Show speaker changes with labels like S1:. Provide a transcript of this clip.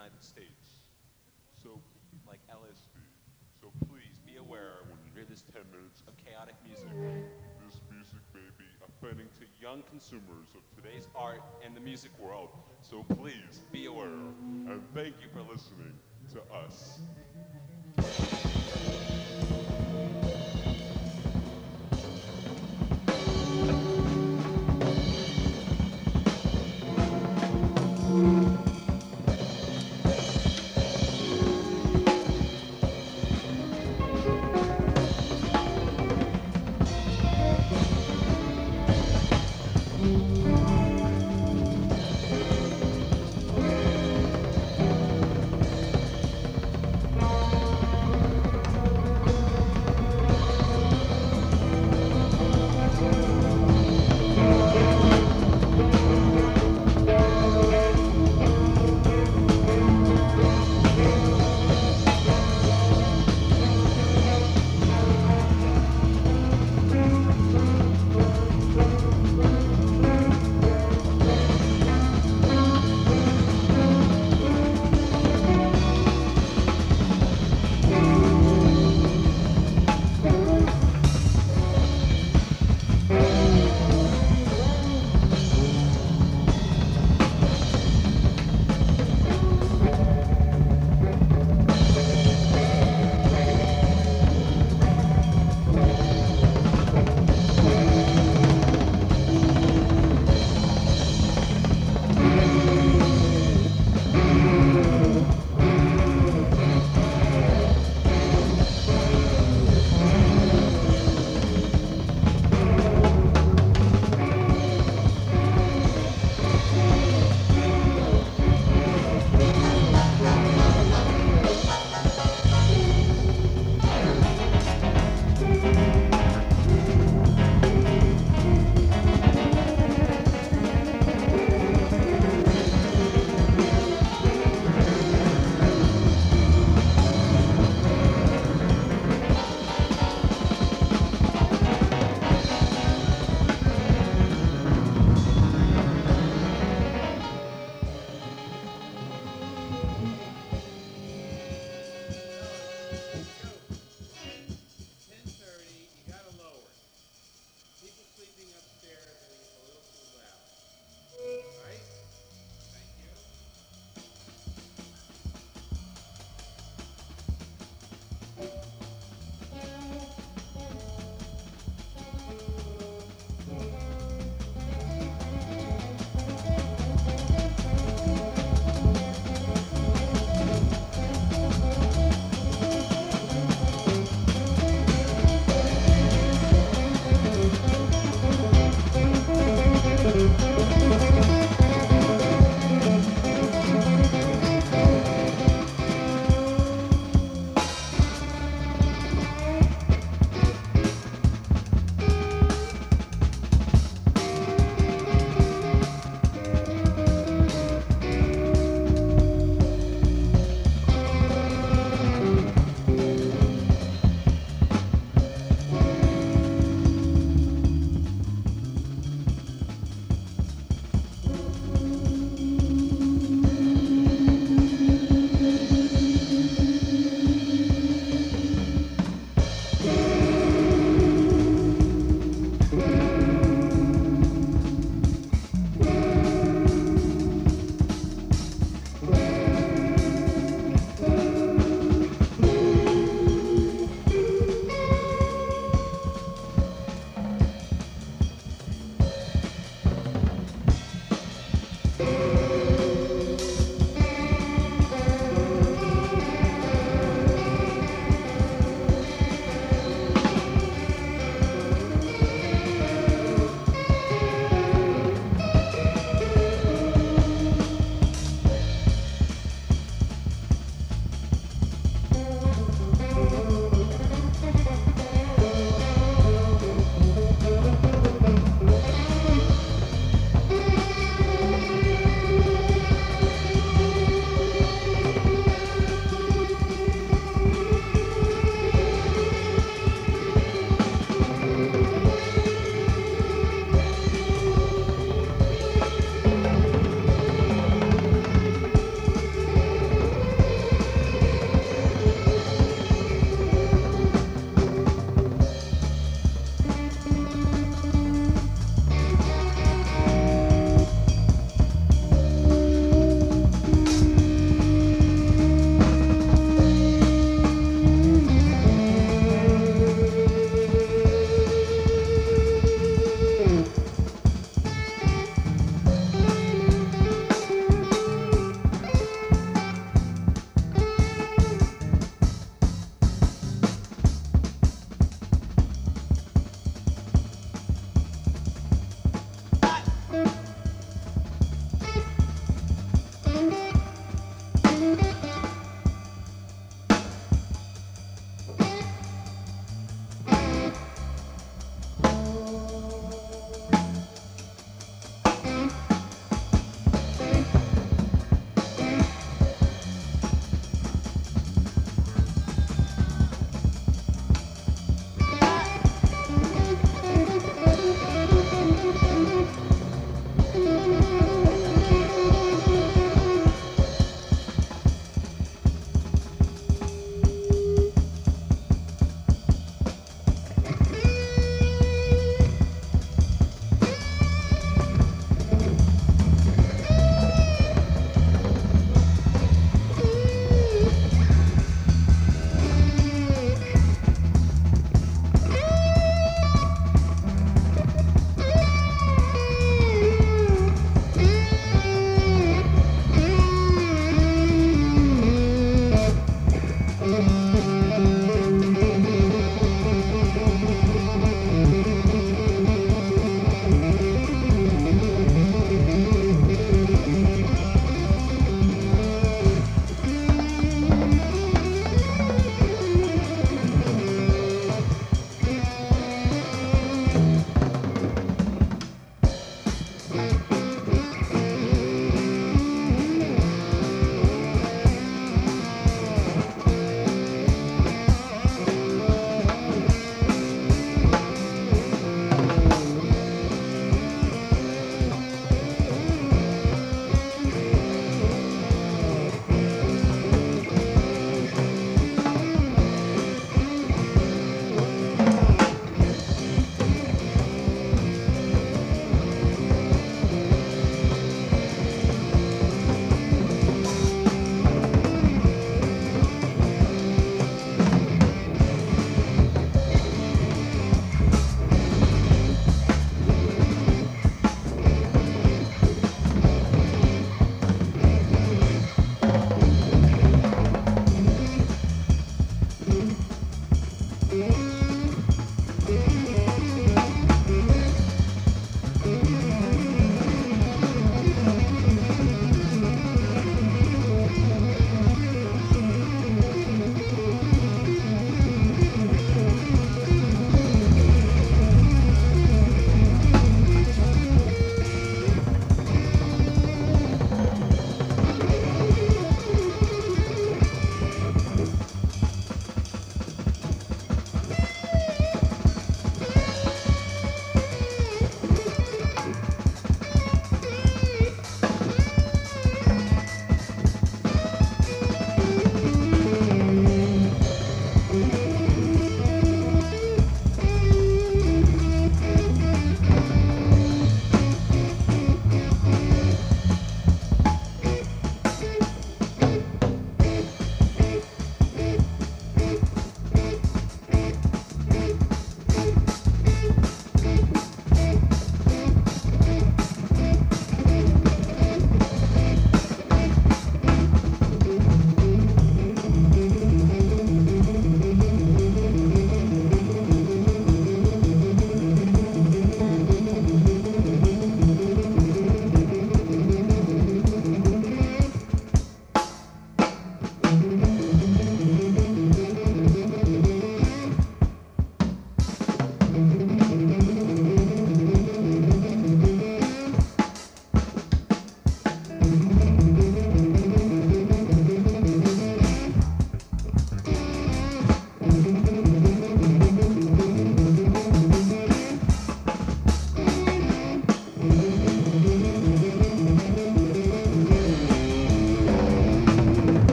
S1: United States. So, like LSD. So please be aware when you hear this 10 minutes of chaotic music. This music may be offending to young consumers of today's art and the music world. So please be aware. And thank you for listening to us.